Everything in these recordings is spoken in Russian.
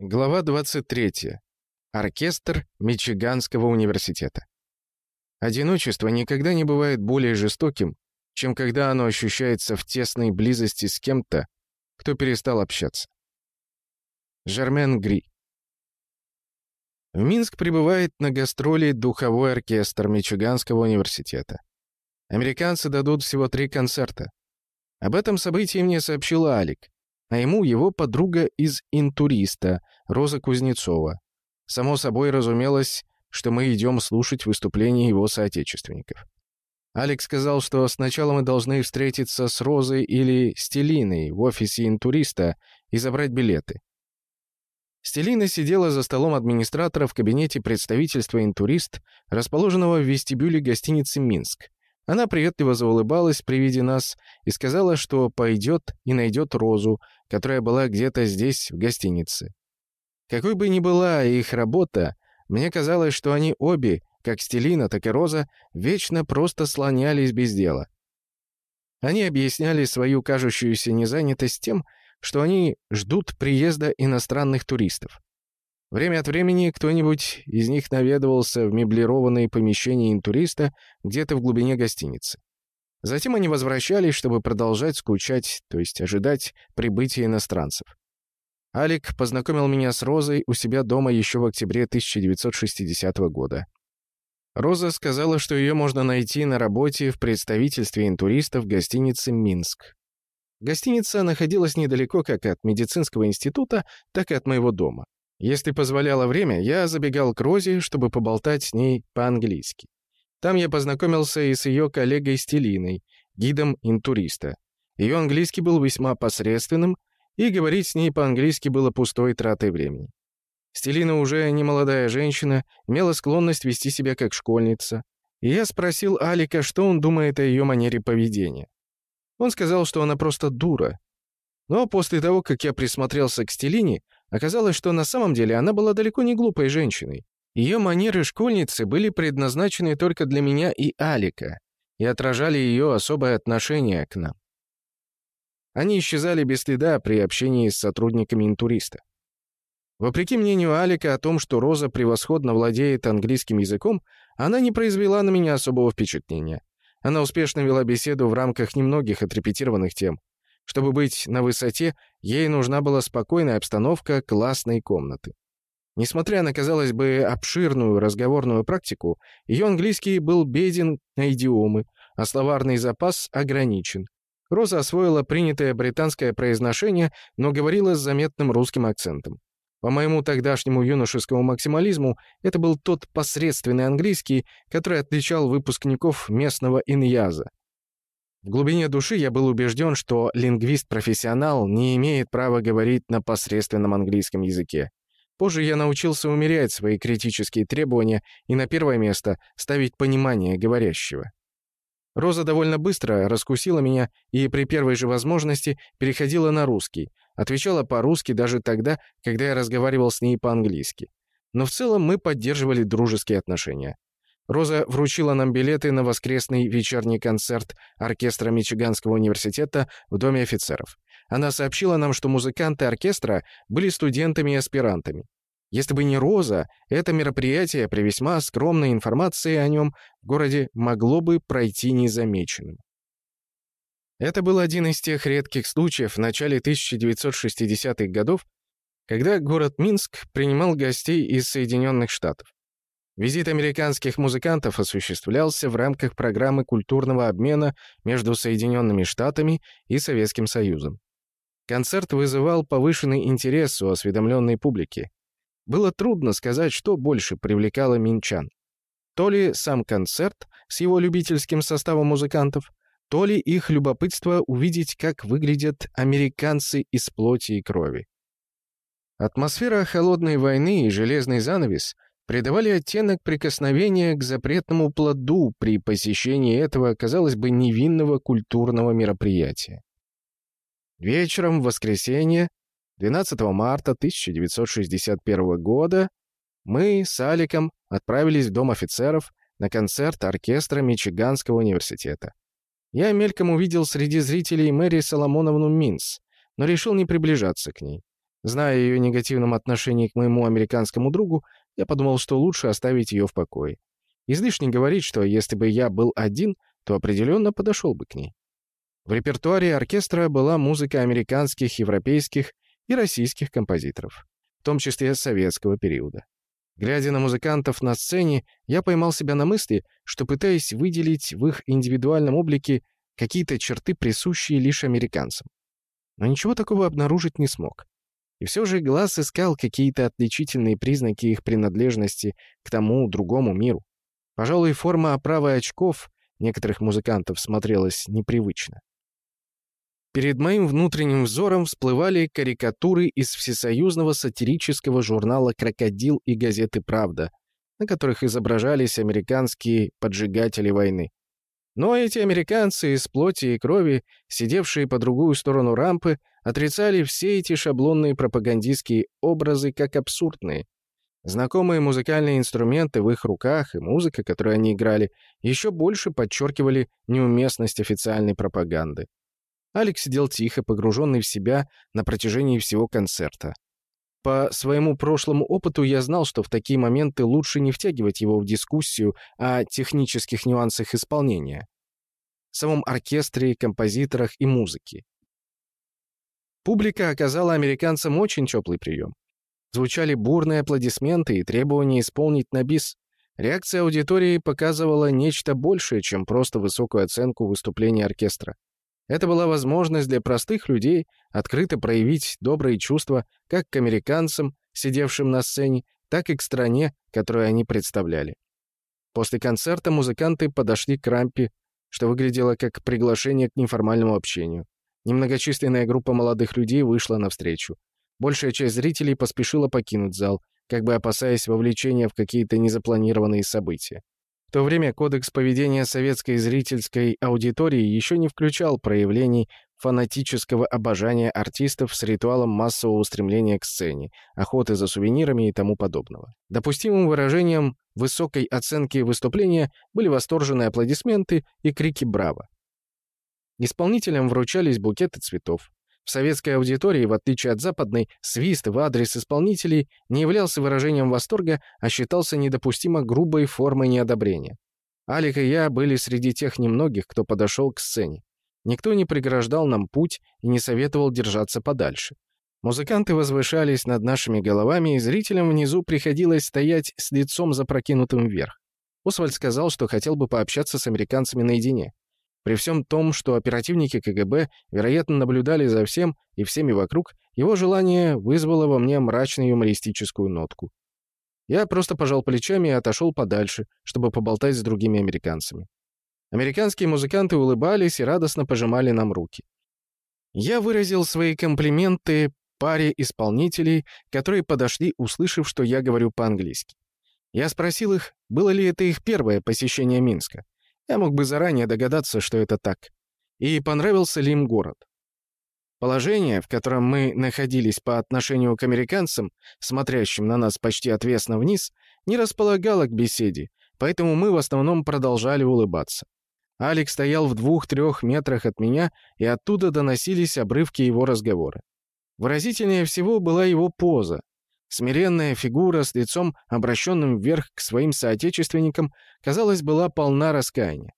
Глава 23. Оркестр Мичиганского университета. Одиночество никогда не бывает более жестоким, чем когда оно ощущается в тесной близости с кем-то, кто перестал общаться. Жермен Гри. В Минск прибывает на гастроли духовой оркестр Мичиганского университета. Американцы дадут всего три концерта. Об этом событии мне сообщил Алик а ему его подруга из «Интуриста» Роза Кузнецова. Само собой разумелось, что мы идем слушать выступления его соотечественников. Алекс сказал, что сначала мы должны встретиться с Розой или Стелиной в офисе «Интуриста» и забрать билеты. Стелина сидела за столом администратора в кабинете представительства «Интурист», расположенного в вестибюле гостиницы «Минск». Она приветливо заулыбалась при виде нас и сказала, что пойдет и найдет Розу, которая была где-то здесь, в гостинице. Какой бы ни была их работа, мне казалось, что они обе, как Стелина, так и Роза, вечно просто слонялись без дела. Они объясняли свою кажущуюся незанятость тем, что они ждут приезда иностранных туристов. Время от времени кто-нибудь из них наведывался в меблированные помещения интуриста где-то в глубине гостиницы. Затем они возвращались, чтобы продолжать скучать, то есть ожидать прибытия иностранцев. Алик познакомил меня с Розой у себя дома еще в октябре 1960 года. Роза сказала, что ее можно найти на работе в представительстве интуристов гостиницы «Минск». Гостиница находилась недалеко как от медицинского института, так и от моего дома. Если позволяло время, я забегал к Розе, чтобы поболтать с ней по-английски. Там я познакомился и с ее коллегой Стелиной, гидом интуриста. Ее английский был весьма посредственным, и говорить с ней по-английски было пустой тратой времени. Стелина уже не молодая женщина, имела склонность вести себя как школьница. И я спросил Алика, что он думает о ее манере поведения. Он сказал, что она просто дура. Но после того, как я присмотрелся к Стелине, Оказалось, что на самом деле она была далеко не глупой женщиной. Ее манеры школьницы были предназначены только для меня и Алика и отражали ее особое отношение к нам. Они исчезали без следа при общении с сотрудниками интуриста. Вопреки мнению Алика о том, что Роза превосходно владеет английским языком, она не произвела на меня особого впечатления. Она успешно вела беседу в рамках немногих отрепетированных тем. Чтобы быть на высоте, ей нужна была спокойная обстановка классной комнаты. Несмотря на, казалось бы, обширную разговорную практику, ее английский был беден на идиомы, а словарный запас ограничен. Роза освоила принятое британское произношение, но говорила с заметным русским акцентом. По моему тогдашнему юношескому максимализму, это был тот посредственный английский, который отличал выпускников местного иньяза. В глубине души я был убежден, что лингвист-профессионал не имеет права говорить на посредственном английском языке. Позже я научился умерять свои критические требования и на первое место ставить понимание говорящего. Роза довольно быстро раскусила меня и при первой же возможности переходила на русский, отвечала по-русски даже тогда, когда я разговаривал с ней по-английски. Но в целом мы поддерживали дружеские отношения. Роза вручила нам билеты на воскресный вечерний концерт оркестра Мичиганского университета в Доме офицеров. Она сообщила нам, что музыканты оркестра были студентами и аспирантами. Если бы не Роза, это мероприятие при весьма скромной информации о нем в городе могло бы пройти незамеченным. Это был один из тех редких случаев в начале 1960-х годов, когда город Минск принимал гостей из Соединенных Штатов. Визит американских музыкантов осуществлялся в рамках программы культурного обмена между Соединенными Штатами и Советским Союзом. Концерт вызывал повышенный интерес у осведомленной публики. Было трудно сказать, что больше привлекало минчан. То ли сам концерт с его любительским составом музыкантов, то ли их любопытство увидеть, как выглядят американцы из плоти и крови. Атмосфера холодной войны и железный занавес — придавали оттенок прикосновения к запретному плоду при посещении этого, казалось бы, невинного культурного мероприятия. Вечером в воскресенье, 12 марта 1961 года, мы с Аликом отправились в Дом офицеров на концерт оркестра Мичиганского университета. Я мельком увидел среди зрителей Мэри Соломоновну Минс, но решил не приближаться к ней. Зная ее негативном отношении к моему американскому другу, я подумал, что лучше оставить ее в покое. Излишне говорить, что если бы я был один, то определенно подошел бы к ней. В репертуаре оркестра была музыка американских, европейских и российских композиторов, в том числе советского периода. Глядя на музыкантов на сцене, я поймал себя на мысли, что пытаюсь выделить в их индивидуальном облике какие-то черты, присущие лишь американцам. Но ничего такого обнаружить не смог. И все же глаз искал какие-то отличительные признаки их принадлежности к тому другому миру. Пожалуй, форма оправы очков некоторых музыкантов смотрелась непривычно. Перед моим внутренним взором всплывали карикатуры из всесоюзного сатирического журнала «Крокодил» и газеты «Правда», на которых изображались американские поджигатели войны. Но эти американцы из плоти и крови, сидевшие по другую сторону рампы, отрицали все эти шаблонные пропагандистские образы как абсурдные. Знакомые музыкальные инструменты в их руках и музыка, которую они играли, еще больше подчеркивали неуместность официальной пропаганды. Алекс сидел тихо, погруженный в себя на протяжении всего концерта. По своему прошлому опыту я знал, что в такие моменты лучше не втягивать его в дискуссию о технических нюансах исполнения, самом оркестре, композиторах и музыке. Публика оказала американцам очень теплый прием. Звучали бурные аплодисменты и требования исполнить на бис. Реакция аудитории показывала нечто большее, чем просто высокую оценку выступления оркестра. Это была возможность для простых людей открыто проявить добрые чувства как к американцам, сидевшим на сцене, так и к стране, которую они представляли. После концерта музыканты подошли к рампе, что выглядело как приглашение к неформальному общению. Немногочисленная группа молодых людей вышла навстречу. Большая часть зрителей поспешила покинуть зал, как бы опасаясь вовлечения в какие-то незапланированные события. В то время кодекс поведения советской зрительской аудитории еще не включал проявлений фанатического обожания артистов с ритуалом массового устремления к сцене, охоты за сувенирами и тому подобного. Допустимым выражением высокой оценки выступления были восторженные аплодисменты и крики «Браво!». Исполнителям вручались букеты цветов. В советской аудитории, в отличие от западной, свист в адрес исполнителей не являлся выражением восторга, а считался недопустимо грубой формой неодобрения. Алик и я были среди тех немногих, кто подошел к сцене. Никто не преграждал нам путь и не советовал держаться подальше. Музыканты возвышались над нашими головами, и зрителям внизу приходилось стоять с лицом запрокинутым вверх. Освальд сказал, что хотел бы пообщаться с американцами наедине. При всем том, что оперативники КГБ, вероятно, наблюдали за всем и всеми вокруг, его желание вызвало во мне мрачную юмористическую нотку. Я просто пожал плечами и отошел подальше, чтобы поболтать с другими американцами. Американские музыканты улыбались и радостно пожимали нам руки. Я выразил свои комплименты паре исполнителей, которые подошли, услышав, что я говорю по-английски. Я спросил их, было ли это их первое посещение Минска. Я мог бы заранее догадаться, что это так. И понравился ли им город. Положение, в котором мы находились по отношению к американцам, смотрящим на нас почти отвесно вниз, не располагало к беседе, поэтому мы в основном продолжали улыбаться. Алекс стоял в двух-трех метрах от меня, и оттуда доносились обрывки его разговора. Выразительнее всего была его поза, Смиренная фигура с лицом, обращенным вверх к своим соотечественникам, казалось, была полна раскаяния.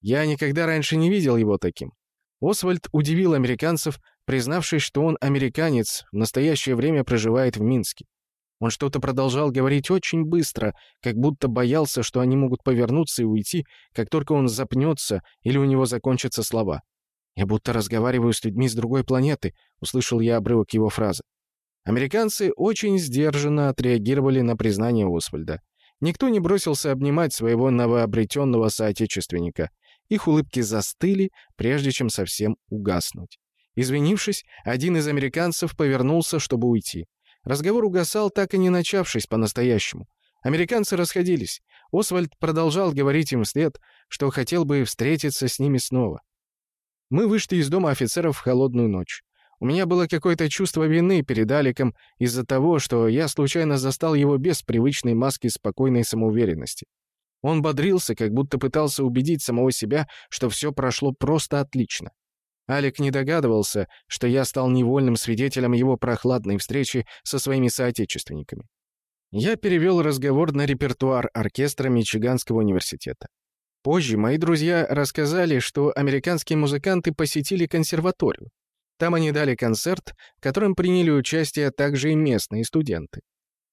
Я никогда раньше не видел его таким. Освальд удивил американцев, признавшись, что он американец, в настоящее время проживает в Минске. Он что-то продолжал говорить очень быстро, как будто боялся, что они могут повернуться и уйти, как только он запнется или у него закончатся слова. «Я будто разговариваю с людьми с другой планеты», — услышал я обрывок его фразы. Американцы очень сдержанно отреагировали на признание Освальда. Никто не бросился обнимать своего новообретенного соотечественника. Их улыбки застыли, прежде чем совсем угаснуть. Извинившись, один из американцев повернулся, чтобы уйти. Разговор угасал, так и не начавшись по-настоящему. Американцы расходились. Освальд продолжал говорить им вслед, что хотел бы встретиться с ними снова. Мы вышли из дома офицеров в холодную ночь. У меня было какое-то чувство вины перед Аликом из-за того, что я случайно застал его без привычной маски спокойной самоуверенности. Он бодрился, как будто пытался убедить самого себя, что все прошло просто отлично. Алик не догадывался, что я стал невольным свидетелем его прохладной встречи со своими соотечественниками. Я перевел разговор на репертуар оркестра Мичиганского университета. Позже мои друзья рассказали, что американские музыканты посетили консерваторию. Там они дали концерт, в котором приняли участие также и местные студенты.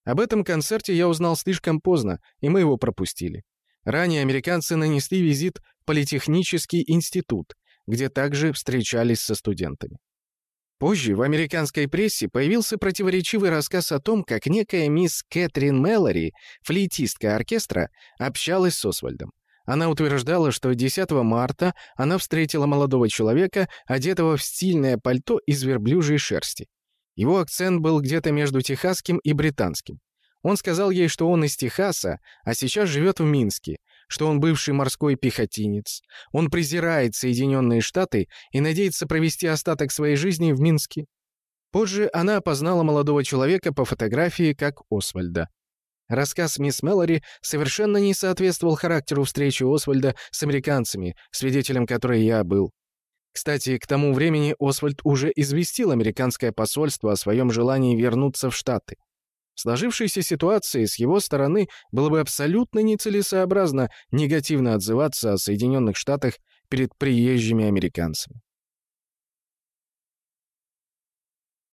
Об этом концерте я узнал слишком поздно, и мы его пропустили. Ранее американцы нанесли визит в Политехнический институт, где также встречались со студентами. Позже в американской прессе появился противоречивый рассказ о том, как некая мисс Кэтрин Мэлори, флейтистка оркестра, общалась с Освальдом. Она утверждала, что 10 марта она встретила молодого человека, одетого в стильное пальто из верблюжьей шерсти. Его акцент был где-то между техасским и британским. Он сказал ей, что он из Техаса, а сейчас живет в Минске, что он бывший морской пехотинец. Он презирает Соединенные Штаты и надеется провести остаток своей жизни в Минске. Позже она опознала молодого человека по фотографии как Освальда. Рассказ мисс Мэлори совершенно не соответствовал характеру встречи Освальда с американцами, свидетелем которой я был. Кстати, к тому времени Освальд уже известил американское посольство о своем желании вернуться в Штаты. В сложившейся ситуации с его стороны было бы абсолютно нецелесообразно негативно отзываться о Соединенных Штатах перед приезжими американцами.